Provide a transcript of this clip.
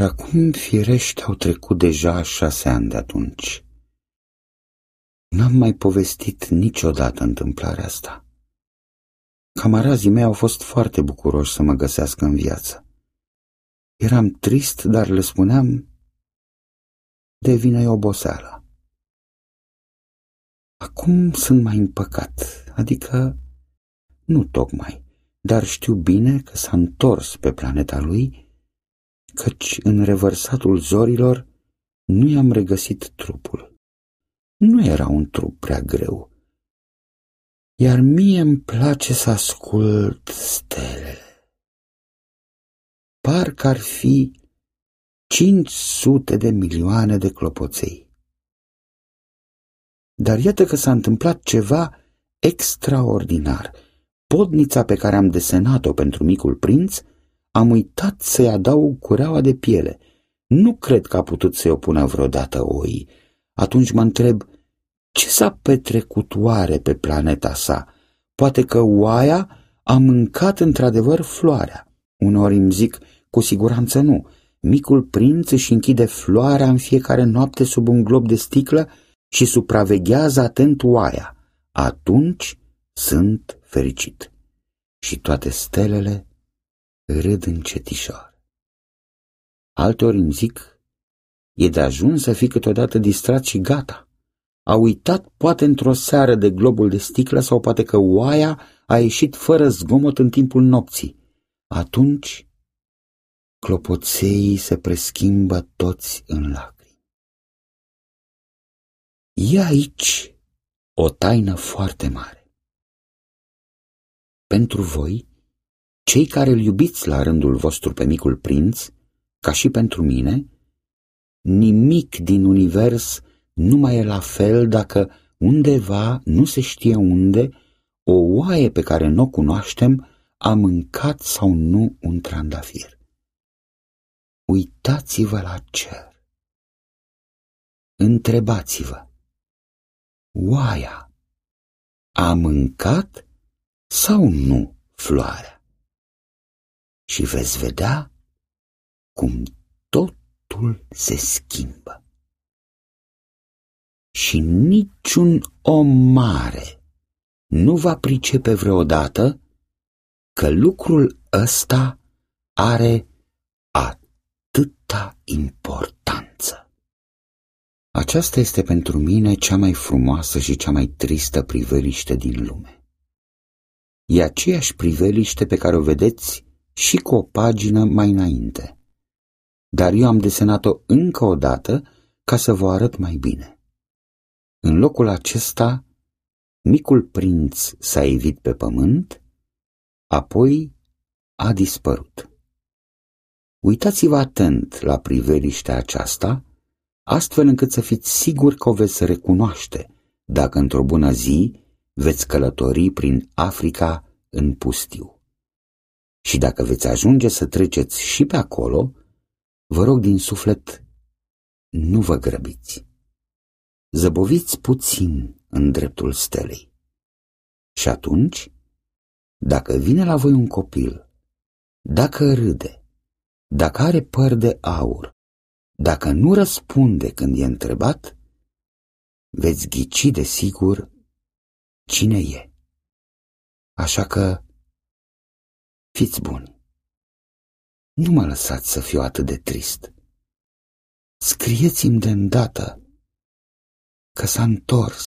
Dar acum, firește, au trecut deja șase ani de atunci. N-am mai povestit niciodată întâmplarea asta. Camarazii mei au fost foarte bucuroși să mă găsească în viață. Eram trist, dar le spuneam, de vină oboseala. Acum sunt mai împăcat, adică nu tocmai, dar știu bine că s-a întors pe planeta lui, căci în revărsatul zorilor nu i-am regăsit trupul. Nu era un trup prea greu, iar mie îmi place să ascult stelele. Parcă ar fi 500 de milioane de clopoței. Dar iată că s-a întâmplat ceva extraordinar. Podnița pe care am desenat-o pentru micul prinț, am uitat să-i adaug cureaua de piele. Nu cred că a putut să-i opună vreodată oii. Atunci mă întreb, ce s-a petrecut oare pe planeta sa? Poate că oaia a mâncat într-adevăr floarea. Uneori îmi zic, cu siguranță nu, Micul prinț își închide floarea în fiecare noapte sub un glob de sticlă și supraveghează atent oaia. Atunci sunt fericit. Și toate stelele râd încetișor. Alteori îmi zic, e de ajuns să fii câteodată distrat și gata. A uitat poate într-o seară de globul de sticlă sau poate că oaia a ieșit fără zgomot în timpul nopții. Atunci clopoței se preschimbă toți în lacrimi. E aici o taină foarte mare. Pentru voi, cei care îl iubiți la rândul vostru pe micul prinț, ca și pentru mine, nimic din univers nu mai e la fel dacă undeva, nu se știe unde, o oaie pe care nu o cunoaștem a mâncat sau nu un trandafir uitați-vă la cer. Întrebați-vă, oaia a mâncat sau nu floarea? Și veți vedea cum totul se schimbă. Și niciun om mare nu va pricepe vreodată că lucrul ăsta are atâta importanță. Aceasta este pentru mine cea mai frumoasă și cea mai tristă priveliște din lume. E aceeași priveliște pe care o vedeți și cu o pagină mai înainte. Dar eu am desenat-o încă o dată ca să vă arăt mai bine. În locul acesta, micul prinț s-a evit pe pământ, apoi a dispărut. Uitați-vă atent la priveliștea aceasta, astfel încât să fiți siguri că o veți recunoaște dacă într-o bună zi veți călători prin Africa în pustiu. Și dacă veți ajunge să treceți și pe acolo, vă rog din suflet, nu vă grăbiți. Zăboviți puțin în dreptul stelei. Și atunci, dacă vine la voi un copil, dacă râde, dacă are păr de aur, dacă nu răspunde când e întrebat, veți ghici de sigur cine e. Așa că fiți buni. Nu mă lăsați să fiu atât de trist. Scrieți-mi de îndată că s-a întors